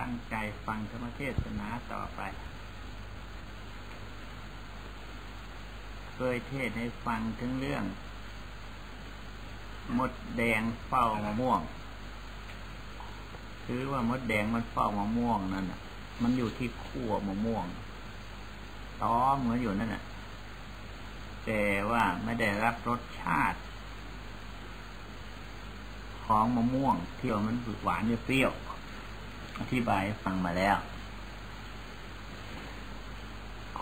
ตั้งใจฟังธรรมเทศนาต่อไป เคยเทศให้ฟังถึงเรื่อง มดแดงเฝ้ามะม่วง คือว่ามดแดงมันเฝ้ามะม่วงนั่นน่ะ มันอยู่ที่ขั้วมะม่วงต้อมเหมือนอยู่นั่นน่ะ แต่ว่าไม่ได้รับรสชาติ ของมะม่วงที่ว่ามันหวานเปรี้ยว อธิบายฟังมาแล้ว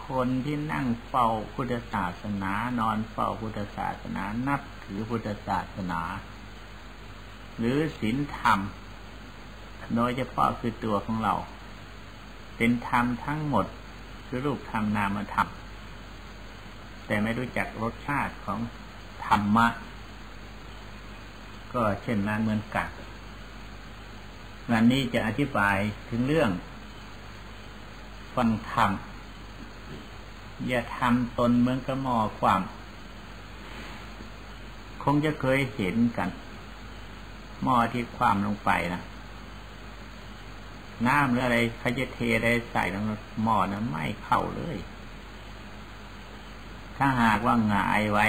คนที่นั่งเฝ้าพุทธศาสนา นอนเฝ้าพุทธศาสนา นับถือพุทธศาสนา หรือศีลธรรม โดยเฉพาะคือตัวของเรา เป็นธรรมทั้งหมดคือรูปธรรมนามธรรม แต่ไม่รู้จักรสชาติของธรรมะ ก็เช่นนั้นเหมือนกัน วันนี้จะอธิบายถึงเรื่อง ฟังธรรม อย่าทำตนเมือนกระมอความ คงจะเคยเห็นกัน หม้อที่ความลงไปนะน้ำหรืออะไรเขาจะเทอะไรใส่ลงหม้อนะไม่เข้าเลย ถ้าหากว่าหงายไว้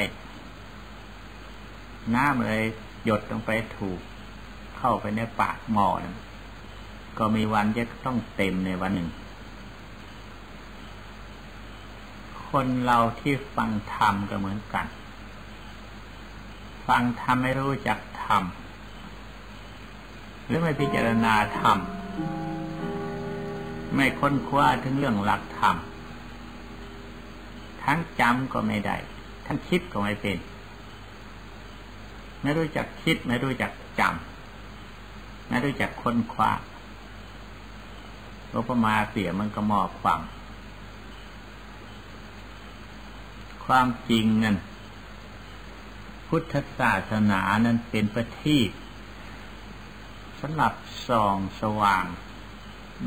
น้ำเลยหยดลงไปถูก เข้าไปในปากหม้อนะก็มีวันจะต้องเต็มในวันหนึ่ง คนเราที่ฟังธรรมก็เหมือนกัน ฟังธรรมไม่รู้จักธรรมหรือไม่พิจารณาธรรมไม่ค้นคว้าถึงเรื่องหลักธรรมทั้งจำก็ไม่ได้ ทั้งคิดก็ไม่เป็น ไม่รู้จักคิด ไม่รู้จักจำ ไม่รู้จักค้นคว้าก็ประมาเสียมันก็มอบความ ความจริงนั่นพุทธศาสนานั้นเป็นประทีปสำหรับส่องสว่าง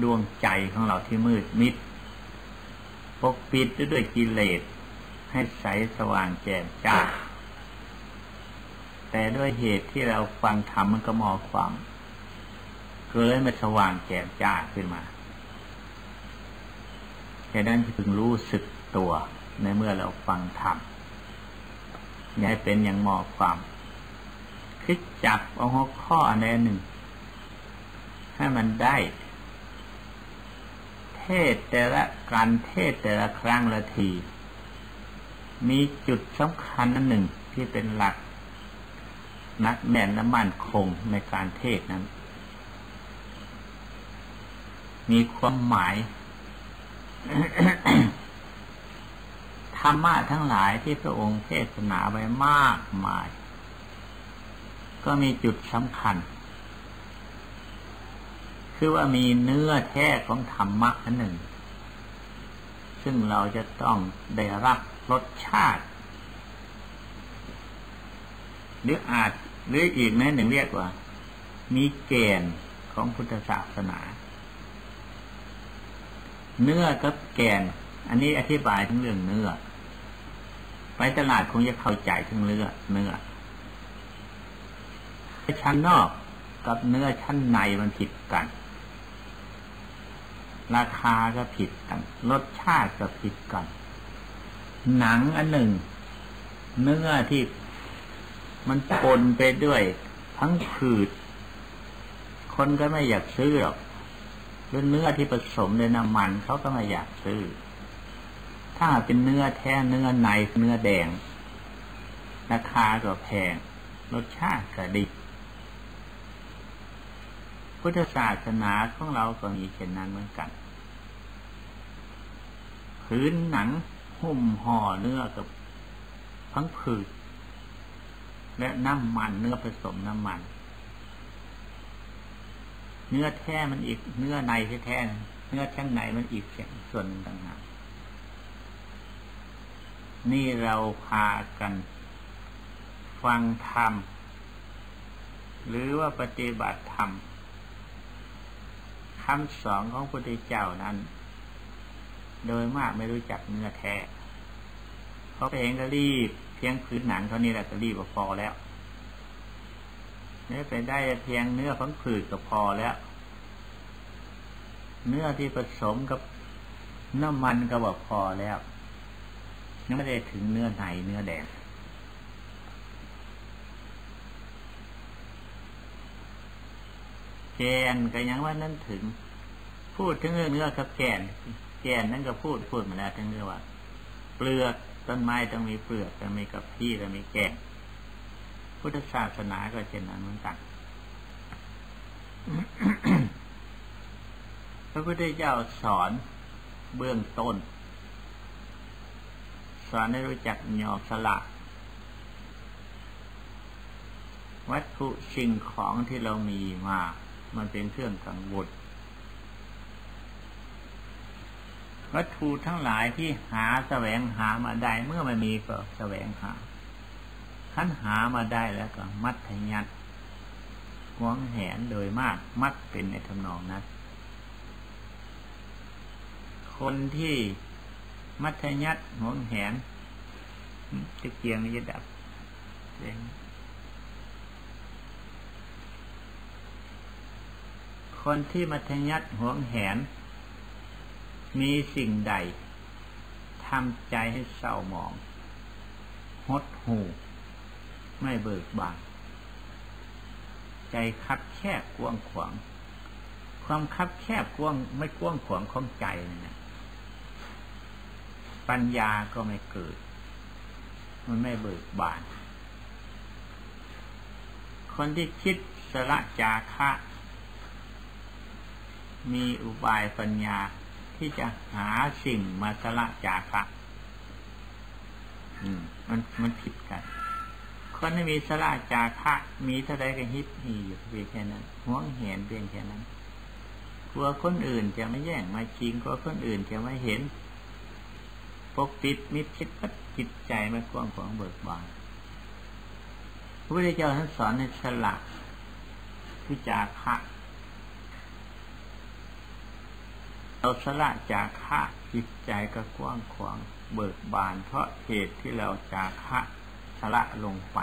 ดวงใจของเราที่มืดมิด ปกปิดด้วยกิเลส ให้ใสสว่างแจ่มจ้าแต่ด้วยเหตุที่เราฟังธรรมมันก็มอความ เกิดมาสว่างแจ่มจ้าขึ้นมาแค่นั้นพึงรู้สึกตัวในเมื่อเราฟังธรรมอย่าให้เป็นอย่างหมอความคิดจับเอาหัวข้ออันใดหนึ่ง ให้มันได้ เทศแต่ละการเทศแต่ละครั้งละที มีจุดสำคัญอันหนึ่งที่เป็นหลัก นักแน่นและมั่นคงในการเทศนั้น มีความหมาย ธรรมะทั้งหลายที่พระองค์เทศนาไว้มากมาย ก็มีจุดสำคัญ คือว่ามีเนื้อแท้ของธรรมะอันหนึ่ง ซึ่งเราจะต้องได้รับรสชาติ หรืออาจหรืออีกแม้หนึ่งเรียกว่า มีเกณฑ์ของพุทธศาสนา เนื้อกับแกน อันนี้อธิบายทั้งเรื่องเนื้อ ไปตลาดคงจะเข้าใจทั้งเนื้อเนื้อชั้นนอกกับเนื้อชั้นในมันผิดกัน ราคาก็ผิดกัน รสชาติก็ผิดกัน หนังอันหนึ่ง เนื้อที่มันปนไปด้วย ทั้งผืด คนก็ไม่อยากซื้อหรอก หรือเนื้อที่ผสมในน้ำมันเขาก็ไม่อยากซื้อ ถ้าเป็นเนื้อแท้เนื้อในเนื้อแดง ราคาก็แพง รสชาติก็ดี พุทธศาสนาของเราก็มีเช่นนั้นเหมือนกัน พื้นหนังหุ้มห่อเนื้อกับพังผืดและน้ำมันเนื้อผสมน้ำมัน เนื้อแท้มันอีก เนื้อในแท้ๆเนื้อข้างในมันอีกส่วนต่างหากนี่เราพากัน ฟังธรรม หรือว่าปฏิบัติธรรมคำสอนของพระพุทธเจ้านั้น โดยมากไม่รู้จักเนื้อแท้เขาเองก็รีบเพียงพื้นหนังเท่านี้แหละก็รีบพอแล้ว เนื้อไปได้เพียงเนื้อพังผืดก็พอแล้ว เนื้อที่ผสมกับน้ำมันก็บอกพอแล้วยังไม่ได้ถึงเนื้อในเนื้อแดงแกนก็ยังว่านั่นถึง พูดถึงเนื้อกับแกน แกนนั่นก็พูดพูดมาแล้วทั้งเรื่องว่า เปลือกต้นไม้ต้องมีเปลือกต้องมีกับพี่ต้องมีแกน พุทธศาสนาก็เช่นนั้นเหมือนกันพระพุทธเจ้าสอนเบื้องต้น สอนให้รู้จักยอมสละ วัตถุสิ่งของที่เรามีมา มันเป็นเครื่องกังวลวัตถุทั้งหลายที่หาแสวงหามาได้เมื่อมันมีก็แสวงหา ขันหามาได้แล้วก็มัดทยัดหวงแหนโดยมากมักเป็นในทำนองนั้น คนที่มัธยัติหวงแหนจะเกียงจะดับเองคนที่มัธยัติหวงแหน มีสิ่งใดทำใจให้เศร้าหมอง หดหู ไม่เบิกบาน ใจคับแคบกว้างขวาง ความคับแคบกว้างไม่กว้างขวางของใจนี่ยปัญญาก็ไม่เกิด มันไม่เบิกบาน คนที่คิดสละจาคะมีอุบายปัญญาที่จะหาสิ่งมาสละจาคะ อืม มันมันผิดกัน คนที่มีสละจาคะมีเท่าไรก็ฮิปฮีอยู่เพียงแค่นั้นห่วงเห็นเพียงแค่นั้นกลัวคนอื่นจะไม่แย่งมาชิงกลัวคนอื่นจะไม่เห็นปกปิดมิดชิดปัดจิตใจไม่กว้างขวางเบิกบานพระพุทธเจ้าท่านสอนในฉลาดวิจาคะเราสละจากะจิตใจก็กว้างขวางเบิกบาน เพราะเหตุที่เราจากะ สละลงไป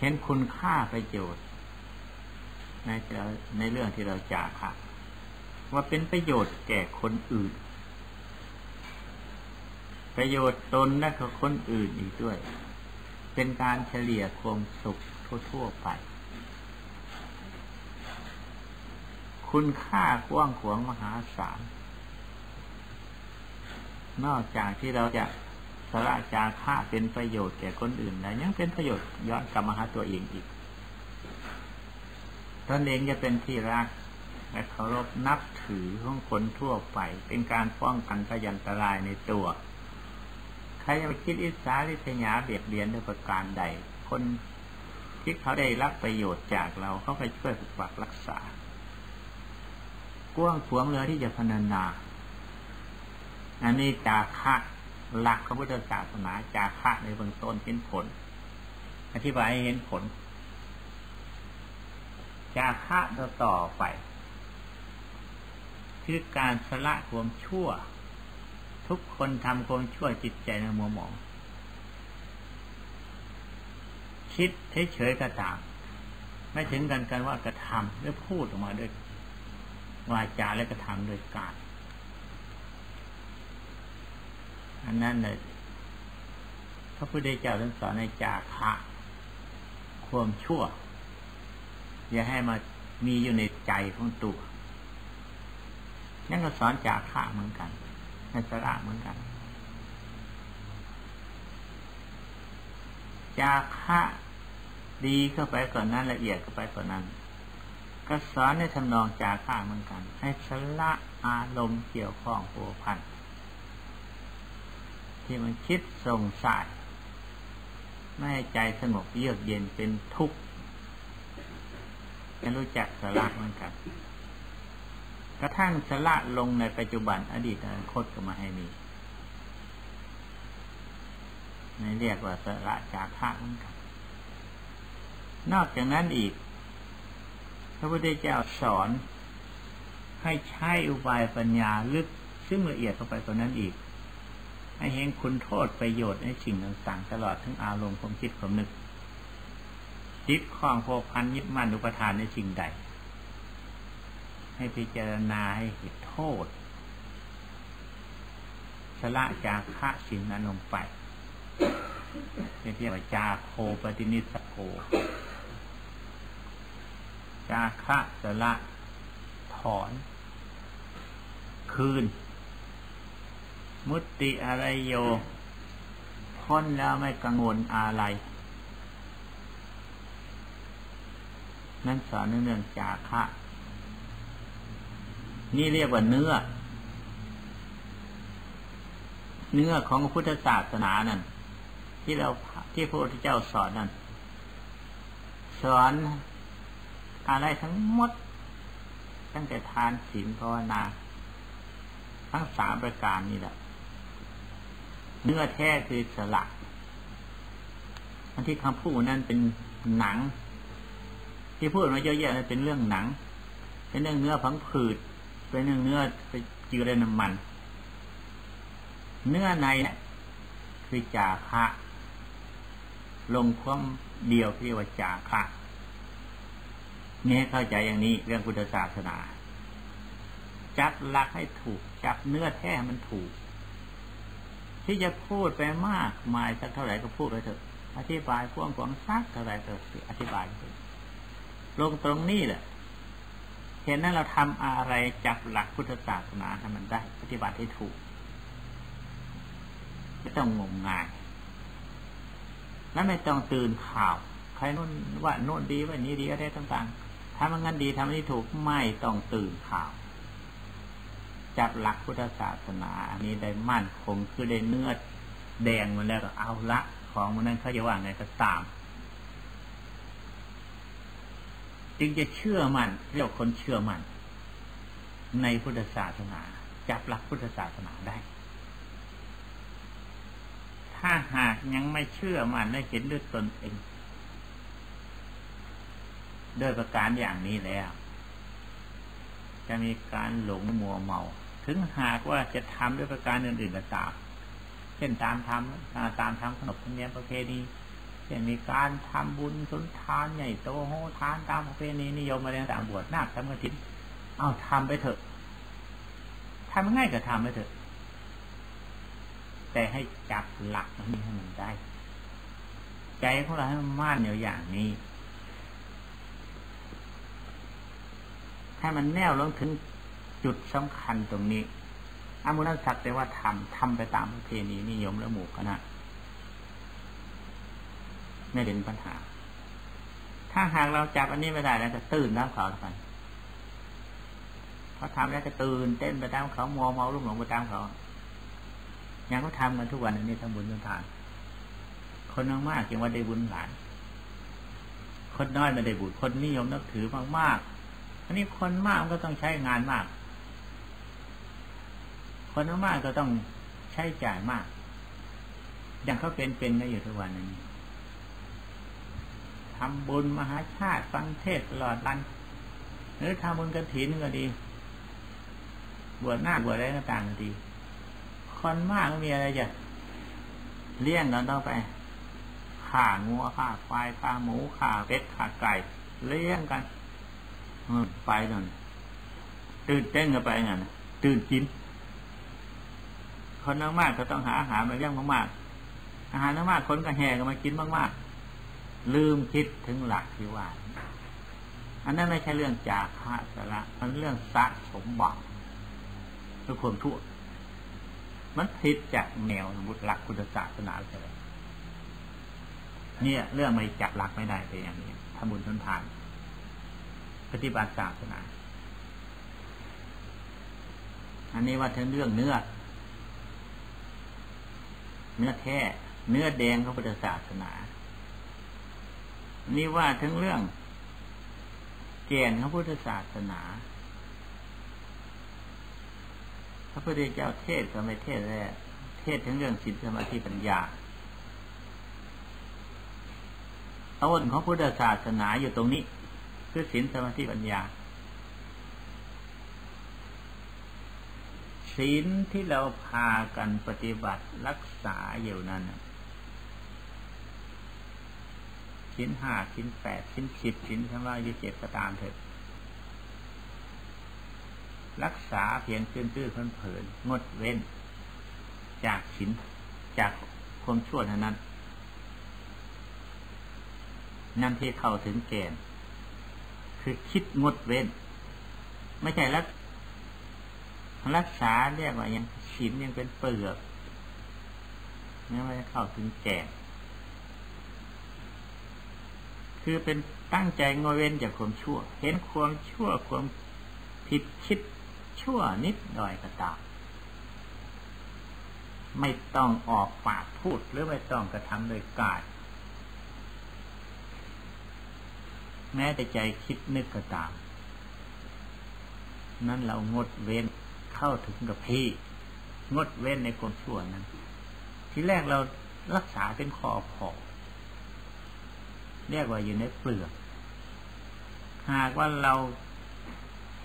เห็นคุณค่าประโยชน์ ในในเรื่องที่เราจากคะว่าเป็นประโยชน์แก่คนอื่น ประโยชน์ตนและกับคนอื่นอีกด้วย เป็นการเฉลี่ยความสุขทั่วๆไป คุณค่ากว้างขวางมหาศาลนอกจากที่เราจะ สละจาค่าเป็นประโยชน์แก่คนอื่นแล้วยังเป็นประโยชน์ย้อนกลับมาหาตัวเองอีกตนเองจะเป็นที่รักและเคารพนับถือของคนทั่วไป เป็นการป้องกันพยันตรายในตัว ใครจะไปคิดอิสาริษยาเบียดเบียนด้วยประการใด คนที่เขาได้รับประโยชน์จากเราเขาไปช่วยปกปักรักษากว้างขวงเลยที่จะพนันนาอันนี้จาคะ หลักของพุทธศาสนาจาคะในเบื้องต้นเห็นผล อธิบายให้เห็นผล จาคะต่อไปคือการสละความชั่ว ทุกคนทำความชั่วจิตใจในมัวหมอง คิดเฉยๆก็ตามไม่ถึงกันกันว่ากระทำหรือพูดออกมาด้วยวาจาและกระทำโดยการ อันนั้นเลยพระพุทธเจ้าท่านสอนในจาคะความชั่ว อย่าให้มามีอยู่ในใจของตัวนั่นก็สอนจาคะเหมือนกันในสระเหมือนกัน จากะดีเข้าไปก่อนนั้นละเอียดเข้าไปก่อนนั้น ก็สอนในทำนองจาค่าเหมือนกัน ให้สละอารมณ์เกี่ยวข้องโผพัน ที่มันคิดส่งสายไม่ให้ใจสงบเยือกเย็นเป็นทุกข์จะรู้จักสละมือนกันกระทั่งสละลงในปัจจุบันอดีตอนาคตก็มาให้มีในเรียกว่าสละจากพระเหมือนกันนอกจากนั้นอีก พระพุทธเจ้าสอนให้ใช้อุบายปัญญาลึกซึ่งละเอียดเข้าไปกว่านั้นอีก ให้เห็นคุณโทษประโยชน์ในสิ่งต่างๆ ตลอดทั้งอารมณ์ความคิดความนึกจิตคล้องโพพันยึดมั่นอุปทานในสิ่งใด ให้พิจารณาให้เห็นโทษสละจาคะสิ่งนั้นลงไปเรียกว่าจาโคปฏินิสโคจาคะสละถอน คืน มุตติอะไรโย พ้นแล้วไม่กังวลอะไร นั่นสอนเรื่องจาคะนี่เรียกว่าเนื้อ เนื้อของพุทธศาสนานั่น ที่เราที่พระพุทธเจ้าสอนนั่น สอนอะไรทั้งหมด ตั้งแต่ทานศีลภาวนา ทั้งสามประการนี่แหละ เนื้อแท้คือสละอันที่คำพูดนั้นเป็นหนัง ที่พูดมาเยอะแยะเป็นเรื่องหนัง เป็นเรื่องเนื้อพังผืด เป็นเรื่องเนื้อไปจืดในน้ำมัน เนื้อในคือจาคะ ลงความเดียวเรียกว่าจาคะนี่ให้เข้าใจอย่างนี้เรื่องพุทธศาสนา จับหลักให้ถูก จับเนื้อแท้มันถูก ที่จะพูดไปมากมายสักเท่าไหร่ก็พูดไปเถอะ อธิบายพ่วงของซักเท่าไหร่ก็อธิบายไปลงตรงนี้แหละเห็นนั้นเราทำอะไรจับหลักพุทธศาสนาให้มันได้ ปฏิบัติให้ถูกไม่ต้องงมงาย แล้วไม่ต้องตื่นข่าว ใครนู่นว่าโน่นดีว่านี้ดีอะไรต่างๆถ้ามันงั้นดีทำนี้ถูกไม่ต้องตื่นข่าว จับหลักพุทธศาสนา อันนี้ได้มั่นคงคือได้เนื้อแดงมาแล้วก็เอาละของมันนั้นเขาจะว่าไงก็ตาม จึงจะเชื่อมัน่นเรียกคนเชื่อมัน่นในพุทธศาสนา จับหลักพุทธศาสนาได้ ถ้าหากยังไม่เชื่อมันได้เห็นด้วยตนเองด้วยประการอย่างนี้แล้ว จะมีการหลงมัวเมา ถึงหากว่าจะทำด้วยประการอื่นๆก็ตามเช่นตามทำตามทำขนบธรรมเนียมประเพณีเช่นมีการทำบุญสุนทานใหญ่โตโหทานตามประเพณีนิยมมาเรียนต่างบวชนาคทำกระถิ่นเอาทำไปเถอะทำง่ายก็ทำไปเถอะ แต่ให้จับหลักนี้ให้มันได้ ใจของเราให้มันมั่นอยู่อย่างนี้ให้มันแน่วลงถึง จุดสำคัญตรงนี้อามุนัสักแต่ว่าทำทำไปตามประเพณีนิยมและหมู่คณะไม่เด่นปัญหา ถ้าหากเราจับอันนี้ไม่ได้แล้วจะตื่นแล้วเขาไปเขาทำแล้วจะตื่นเต้นไปตามเขามัวเมาลุ่มหลงไปตามเขาอย่างเขาทำกันทุกวันนี้ทำบุญทำทาน คนมากๆยังว่าได้บุญหลายคนน้อยไม่ได้บุญคนนิยมนับถือมากๆอันนี้คนมากก็ต้องใช้งานมาก คนมากก็ต้องใช้จ่ายมาก อย่างเขาเป็นเป็นกันอยู่ทุกวันนี้ทำบุญมหาชาติฟังเทศตลอดวันหรือทำบุญกระถินก็ดี บวชหน้าบวชอะไรต่างๆก็ดี คนมากก็มีอะไรจะเลี้ยงกันต้องไปข่างัวข่าควายข่าหมูข่าเป็ดข่าไก่เลี้ยงกันไปนั่นตื่นเต้นกันไปงั้นตื่นกิน คนมากๆก็ต้องหาอาหารมาเลี้ยงมากๆอาหารมากๆคนก็แห่กันมากินมากๆ ลืมคิดถึงหลักที่ว่าอันนั้นไม่ใช่เรื่องจากพระสระมันเรื่องสะสมบัติทุกคนทั่วมันผิดจากแนวบุตรหลักคุณศาสนาเลยเนี่ย เรื่องไม่จับหลักไม่ได้เป็นอย่างนี้ทำบุญทนทาน ปฏิบัติศาสนา อันนี้ว่าทั้งเรื่องเนื้อ เนื้อแท้ เนื้อแดงของพุทธศาสนา นี่ว่าทั้งเรื่องแกนของพุทธศาสนา พระพุทธเจ้าเทศก็ไม่เทศแล้เทศถึงเรื่องศีลสมาธิปัญญาต้นของพุทธศาสนาอยู่ตรงนี้ คือศีลสมาธิปัญญา ศีลที่เราพากันปฏิบัติรักษาอยู่นั้นชิ้นห้าชิ้นแปดชิ้นสิบชิ้นทั้งว่ายี่เจ็ดก็ตามเถอะรักษาเพียงตื้นๆเผินๆงดเว้น จากศีลจากความชั่วเท่านั้น นั่นที่เข้าถึงแกนคือคิดงดเว้น ไม่ใช่รัก รักษาเรียกว่ายังศีลยังเป็นเปลือกนี่ไม่ได้เข้าถึงแก่คือเป็นตั้งใจงดเว้นจากความชั่ว เห็นความชั่วความผิดคิดชั่วนิดหน่อยก็ตามไม่ต้องออกปากพูดหรือไม่ต้องกระทำโดยกายแม้แต่ใจคิดนึกก็ตาม นั้นเรางดเว้น เข้าถึงกับพี่ งดเว้นในความชั่วนั้น ทีแรกเรารักษาเป็นคอพอเรียกว่าอยู่ในเปลือก หากว่าเรา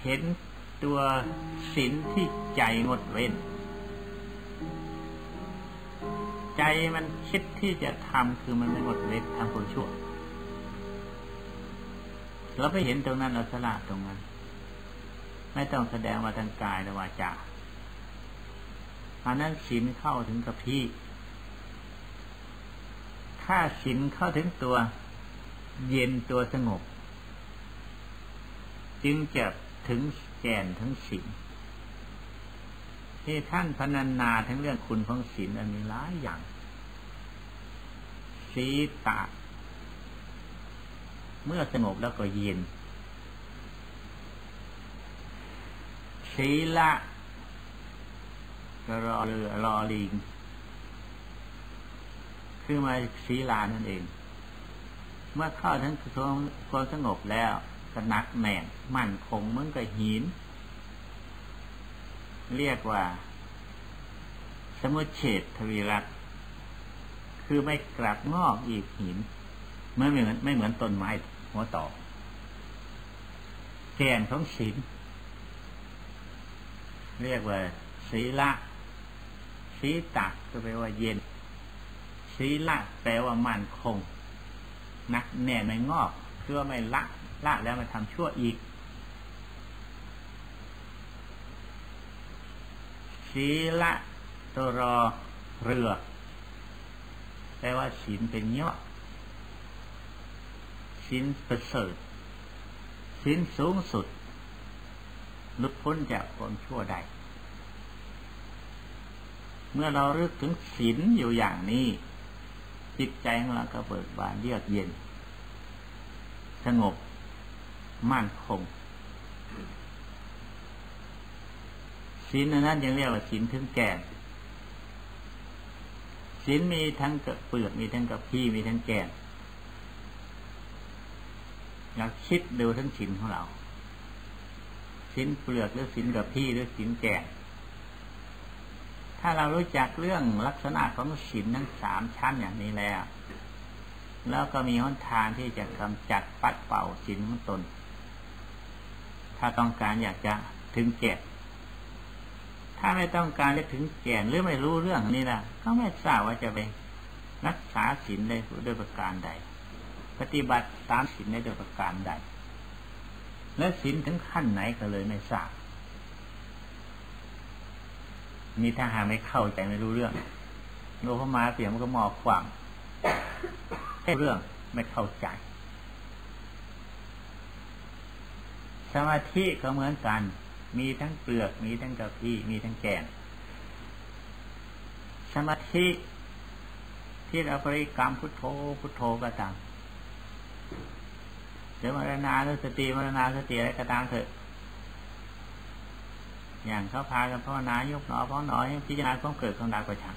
เห็นตัวศีลที่ใจงดเว้น ใจมันคิดที่จะทำคือมันไม่งดเว้นทำคนชั่วเราไปเห็นตรงนั้นเราสละตรงนั้น ไม่ต้องแสดงว่าทางกายและวาจาอันนั้นศีลเข้าถึงกับพี่ ถ้าศีลเข้าถึงตัว เย็นตัวสงบ จึงจะถึงแก่นทั้งศีลที่ท่านพนันนาทั้งเรื่องคุณของศีลอันมีหลายอย่างสีตะ เมื่อสงบแล้วก็เย็น ศีละก็รอเรือรอลิงคือมาศีลานั่นเอง เมื่อเข้าทั้งความสงบแล้วก็นักแน่นมั่นคงเหมือนกับหิน เรียกว่า สมุเฉดทวีรัตคือไม่กลับงอกอีกหินไม่เหมือนไม่เหมือนต้นไม้หัวต่อแกนของศีล เรียกว่าศีละศีตักก็แปลว่าเย็นศีละแปลว่ามั่นคงนักแน่ไม่งอกเพื่อไม่ละละแล้วมาทำชั่วอีกศีละตัวรอเรือแปลว่าศีลเป็นยอดศีลประเสริฐศีลสูงสุด หลุดพ้นจากความชั่วใด เมื่อเราเลือกถึงศีลอยู่อย่างนี้ จิตใจของเราก็เบิกบานเยือกเย็น สงบ มั่นคงศีลนั้นยังเรียกว่าศีลถึงแก่ศีลมีทั้งกับเปลือกมีทั้งกับพี่มีทั้งแก่อยากคิดดูทั้งศีลของเรา ศีลเปลือกหรือศีลกับพี่หรือศีลแก่ถ้าเรารู้จักเรื่องลักษณะของศีลทั้งสามชั้นอย่างนี้แล้ว แล้วก็มีหนทางที่จะกำจัดปัดเป่าศีลของตน ถ้าต้องการอยากจะถึงแก่ถ้าไม่ต้องการจะถึงแก่หรือไม่รู้เรื่องนี้นะก็ไม่ทราบว่าจะไปรักษาศีลได้ด้วยประการใด ปฏิบัติตามศีลได้ด้วยประการใด และศีลถึงขั้นไหนก็เลยไม่ทราบมีถ้าหาไม่เข้าใจไม่รู้เรื่องโลภมาเสียมันก็มองความเรื่องไม่เข้าใจ สมาธิก็เหมือนกัน มีทั้งเปลือก มีทั้งกะพี้มีทั้งแกน สมาธิที่เราบริกรรมพุทโธพุทโธก็ตาม เดี๋ยวมรณาหรือสติมรณาสติอะไรก็ตามเถอะ อย่างเขาพากันพ่อนายกหนอพ่อหนอยพิจารณาความเกิดของดาวประชัง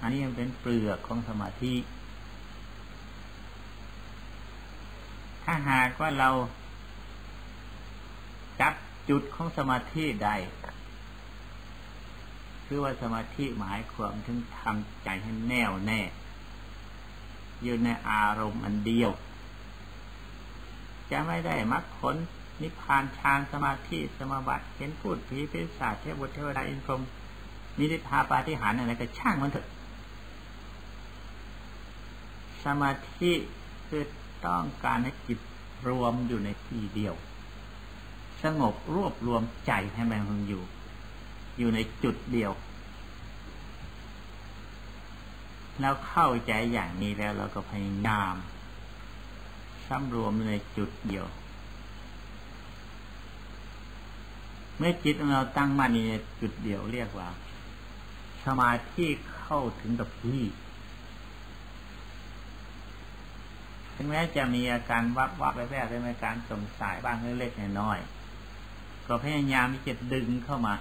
อันนี้มันเป็นเปลือกของสมาธิ ถ้าหากว่าเราจับจุดของสมาธิใดคือว่าสมาธิหมายความถึงทำใจให้แน่วแน่ อยู่ในอารมณ์อันเดียว จะไม่ได้มรรคผลนิพพานฌานสมาธิสมาบัติเห็นพูดผีพิศาจเทวดเทวดาอินพรหมมิริทาปาฏิหารอะไรก็ช่างมันเถอะสมาธิคือต้องการให้จิตรวมอยู่ในที่เดียว สงบรวบรวมใจให้มันอยู่ อยู่ในจุดเดียวแล้วเข้าใจอย่างนี้แล้วเราก็พยายาม สำรวมในจุดเดียว เมื่อจิตของเราตั้งมั่นในจุดเดียวเรียกว่า สมาธิเข้าถึงกับที่ถึงแม้จะมีอาการวับวับแวบๆได้ไหมการสงสัยบ้างเล็กๆน้อยๆก็พยายามที่จะดึงเข้ามา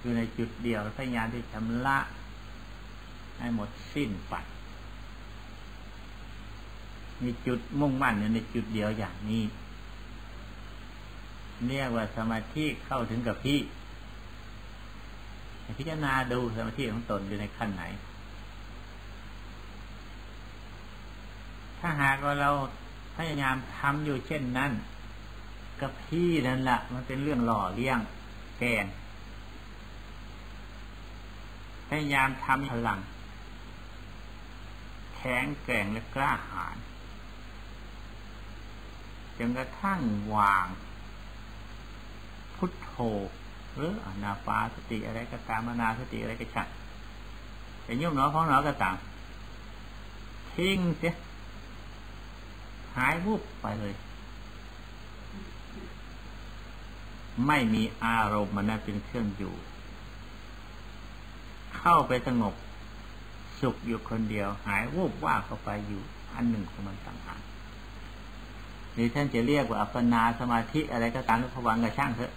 อยู่ในจุดเดียวพยายามที่ชำระให้หมดสิ้นไป มีจุดมุ่งมั่นในจุดเดียวอย่างนี้เรียกว่าสมาธิเข้าถึงกับพี่พิจารณาดูสมาธิของตนอยู่ในขั้นไหน ถ้าหากว่าเราพยายามทำอยู่เช่นนั้นกับพี่นั่นแหละมันเป็นเรื่องหล่อเลี้ยงแกงพยายามทำพลัง แข็งแกร่งและกล้าหาญ จนกระทั่งวาง พุทโธหรืออนาปาสติอะไรก็ตามนาสติอะไรก็ช่างแต่ยุ่งหนอของหนอก็ตามทิ้งเสียหายวุบไปเลย ไม่มีอารมณ์มันนั่นเป็นเครื่องอยู่ เข้าไปสงบ สุขอยู่คนเดียว หายวูบว่าเข้าไปอยู่ อันหนึ่งของมันต่างหาก หรือท่านจะเรียกว่าอัปปนาสมาธิอะไรก็ตามรือพวังกระช่างเถอะ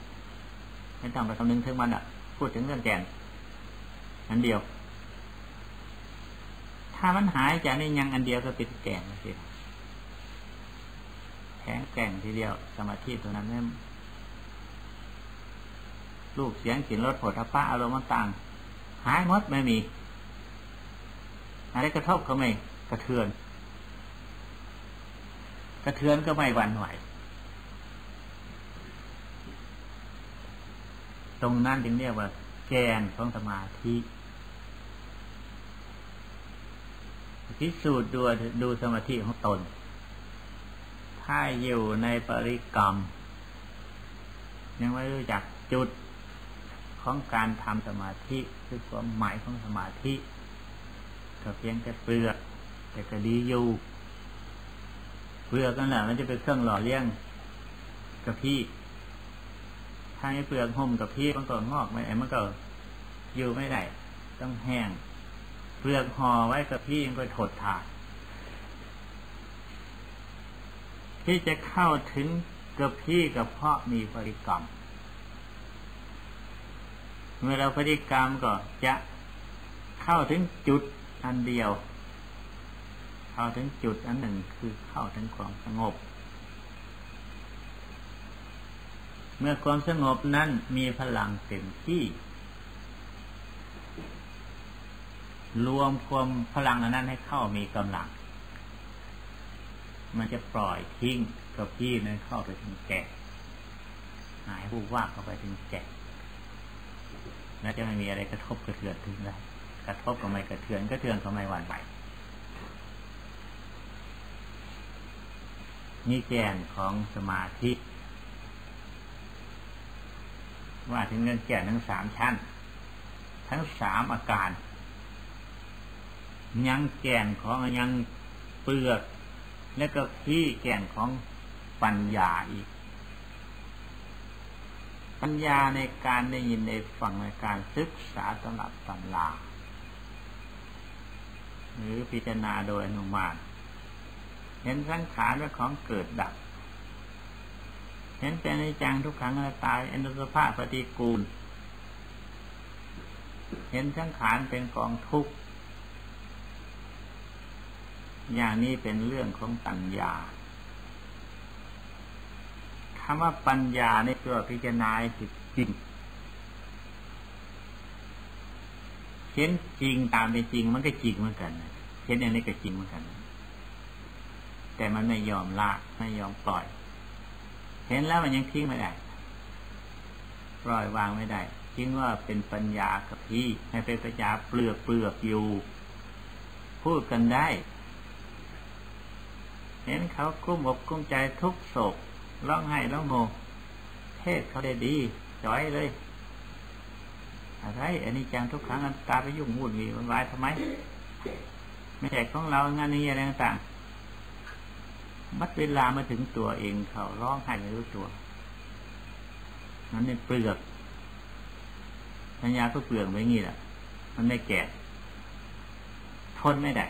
ไม่ต้องไปคำนึงถึงมันอะ พูดถึงเรื่องแก่นอันเดียว ถ้ามันหายจากนี่ยังอันเดียวก็เป็นแก่นสิแข็งแก่งทีเดียว สมาธิตัวนั้นเนี่ยลูกเสียงกลิ่นรสผลทพะอารมณ์ต่างหายหมดไม่มี อะไรกระทบก็ไม่กระเทือน กระเทือนก็ไม่หวั่นไหว ตรงนั้นจึงเรียกว่า แกนของสมาธิพิสูจน์ดูดูสมาธิของตน ถ้าอยู่ในปริกรรม ยังไม่รู้จักจุดของการทำสมาธิคือความหมายของสมาธิก็เพียงแต่เปลือกแต่ก็ดีอยู่ เปลือกนั่นแหละมันจะเป็นเครื่องหล่อเลี้ยงกระพี่ถ้าไม่เปลือกห่มกับพี่มันก็งอกไม่ไอ้มันก็อยู่ไม่ได้ต้องแห้งเปลือกห่อไว้กับพี่มันก็ถดถาดที่จะเข้าถึงกับพี่กับเพาะมีปริกรรมเมื่อเราปฏิกรรมก็จะเข้าถึงจุดอันเดียว เข้าถึงจุดอันหนึ่งคือเข้าถึงความสงบ เมื่อความสงบนั้นมีพลังเต็มที่ รวมความพลังอันนั้นให้เข้ามีกำลัง มันจะปล่อยทิ้งกับพี่นั้นเข้าไปถึงแก่หายผู้ว่าเข้าไปถึงแก่แล้วจะไม่มีอะไรกระทบกระเทือนถึงแล้กระทบก็ไม่กระเทือนกระเทือนก็ไม่หวั่นไหว นี่แกนของสมาธิ ว่าถึงเงินแก่นทั้งสามชั้น ทั้งสามอาการ ยังแก่นของยังเปลือก และก็พี่แก่นของปัญญาอีก ปัญญาในการได้ยินในฟังในการศึกษาสำรับตำราหรือพิจารณาโดยอนุมาน เห็นสังขารเป็นของเกิดดับ เห็นเป็นในจังทุกขังอนัตตาอนุสภาพปฏิกูล เห็นสังขารเป็นกองทุกข์อย่างนี้เป็นเรื่องของปัญญาคำว่าปัญญาในตัวพิจารณาจิตจริงเห็นจริงตามเป็นจริงมันก็จริงเหมือนกันเห็นอย่างนี้ก็จริงเหมือนกัน แต่มันไม่ยอมละไม่ยอมปล่อย เห็นแล้วมันยังทิ้งไม่ได้ ปล่อยวางไม่ได้คิดว่าเป็นปัญญากับพี่ให้เป็นปัญญาเปลือกเปลือกอยู่ พูดกันได้ เห็นเขากุ้มอกกุ้มใจทุกโศกร้องไห้ร้องโมแทศเขาได้ดีจ้อยเลยอะไรอันนี้จังทุกครั้งอันตาไปยุ่งวุ่นวีมันวายทำไม ไม่ใช่ของเรางานนี้อะไรต่าง มัดเวลามาถึงตัวเองเขาร้องไห้ไม่รู้ตัวนั้นเนี่ยเปลือกปัญญาก็เปลือกไว้งี้แหละมันไม่แก่ทนไม่ได้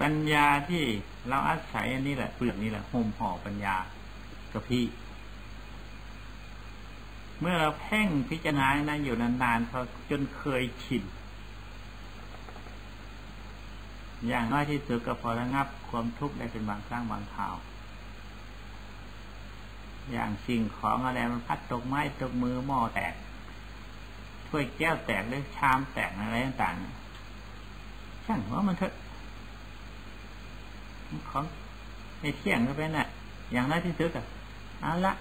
ปัญญาที่เราอาศัยอันนี้แหละเปลือกนี่แหละห่มห่อปัญญากระพี่เมื่อเราเพ่งพิจารณานั้นอยู่นานๆเขาจนเคยชิน อย่างน้อยที่สุดก็พอระงับความทุกข์ได้เป็นบางครั้งบางคราว อย่างสิ่งของอะไรมันพัดตกไม้ตกมือหม้อแตกถ้วยแก้วแตกหรือชามแตกอะไรต่างๆช่างว่ามันเถอะของในเที่ยงก็เป็นน่ะ อย่างน้อยที่สุดอะเอาละ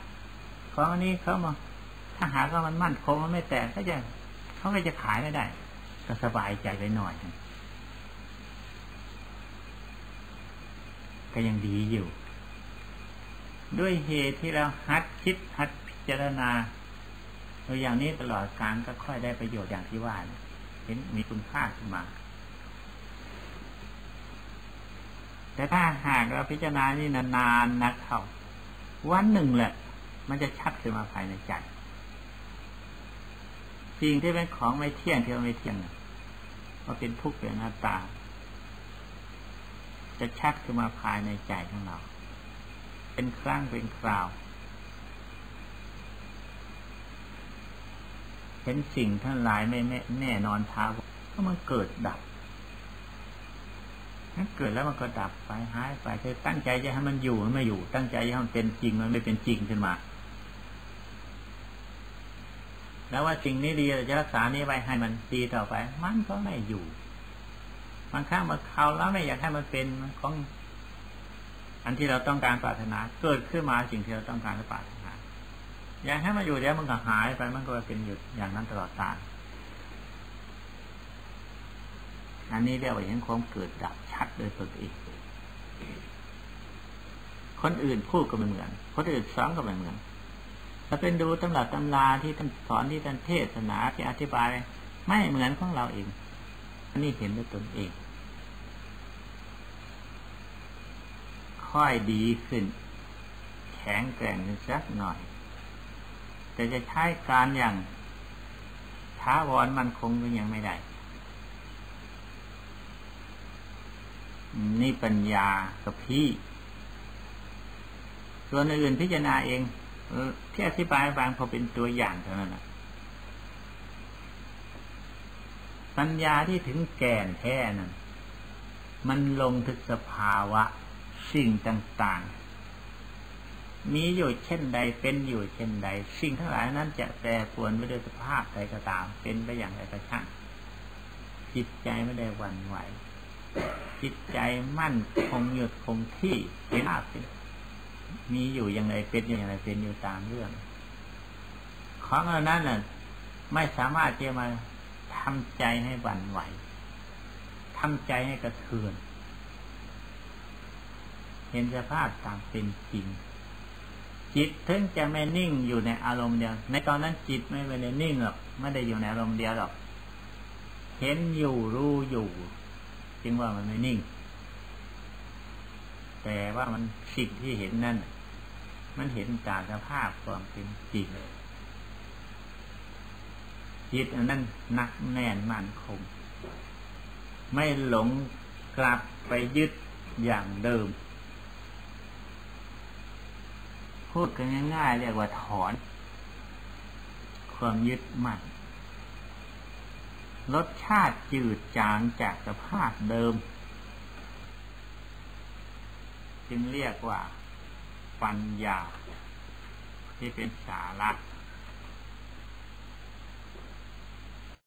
ของอันนี้เขามาถ้าหากว่ามันมั่นคงมันไม่แตกก็จะเขาก็จะขายไม่ได้ก็สบายใจไปหน่อย ก็ยังดีอยู่ ด้วยเหตุที่เราหัดคิดหัดพิจารณาตัวอย่างนี้ตลอดการก็ค่อยได้ประโยชน์อย่างที่ว่าเห็นมีคุณค่าขึ้นมา แต่ถ้าหากเราพิจารณานี่นานๆนักเข้าวันหนึ่งแหละ มันจะชัดขึ้นมาภายในใจสิ่งที่เป็นของไม่เที่ยงที่ไม่เที่ยงว่าเป็นทุกข์เป็นหน้าตา จะชัดขึ้นมาภายในใจของเรา เป็นครั้งเป็นคราว เห็นสิ่งทั้งหลายไม่แน่นอนท้าเพราะมันเกิดดับถ้าเกิดแล้วมันก็ดับไปหายไปเธอตั้งใจจะให้มันอยู่มันไม่อยู่ ตั้งใจจะให้มันเป็นจริงมันไม่เป็นจริงขึ้นมา แล้วว่าสิ่งนี้ดีเราจะรักษานี้ไว้ให้มันดีต่อไป มันก็ไม่อยู่ บางครั้งมาเขาแล้วไม่อยากให้มันเป็นของ อันที่เราต้องการปรารถนา เกิดขึ้นมาสิ่งที่เราต้องการปรารถนา อยากให้มันอยู่แล้วมันก็หายไปมันก็เป็นอยู่อย่างนั้นตลอดกาลอันนี้เรียกว่าเห็นความเกิดดับชัดโดยตนเองคนอื่นพูดก็ไม่เหมือน คนอื่นสอนก็ไม่เหมือน ถ้าเป็นดูตำราตำราที่ท่านสอนที่ท่านเทศนาที่อธิบาย ไม่เหมือนของเราเอง อันนี้เห็นด้วยตนเอง ค่อยดีขึ้น แข็งแกร่งสักหน่อย แต่จะใช้การอย่างท้าวรมันคงก็ยังไม่ได้ นี่ปัญญากับพี่ ส่วนอื่นพิจารณาเองที่อธิบายบางพอเป็นตัวอย่างเท่านั้นนะ ปัญญาที่ถึงแก่นแท้นั้นมันลงถึงสภาวะสิ่งต่างๆ มีอยู่เช่นใดเป็นอยู่เช่นใด สิ่งทั้งหลายนั้นจะแปรปรวนไปด้วยสภาพใดก็ตาม เป็นไปอย่างไรก็ช่างจิตใจไม่ได้หวั่นไหว จิตใจมั่นคงหยุดคงที่เป็นอาเป็นมีอยู่อย่างไรเป็นอย่างไรเป็นอยู่ตามเรื่อง ของเหล่านั้นน่ะไม่สามารถจะมา ทำใจให้บั่นไหวทำใจให้กระเทือนเห็นสภาพตามเป็นจริง จิตถึงจะไม่นิ่งอยู่ในอารมณ์เดียว ในตอนนั้นจิตไม่ได้นิ่งหรอกไม่ได้อยู่ในอารมณ์เดียวหรอก เห็นอยู่รู้อยู่ จึงว่ามันไม่นิ่ง แต่ว่ามันสิ่งที่เห็นนั่น มันเห็นจากสภาพความเป็นจริง จิตอันนั้นนักแน่นมั่นคง ไม่หลงกลับไปยึดอย่างเดิม พูดกันง่ายๆเรียกว่าถอน ความยึดมั่นรสชาติจืดจางจากสภาพเดิม จึงเรียกว่าปัญญาที่เป็นสาระ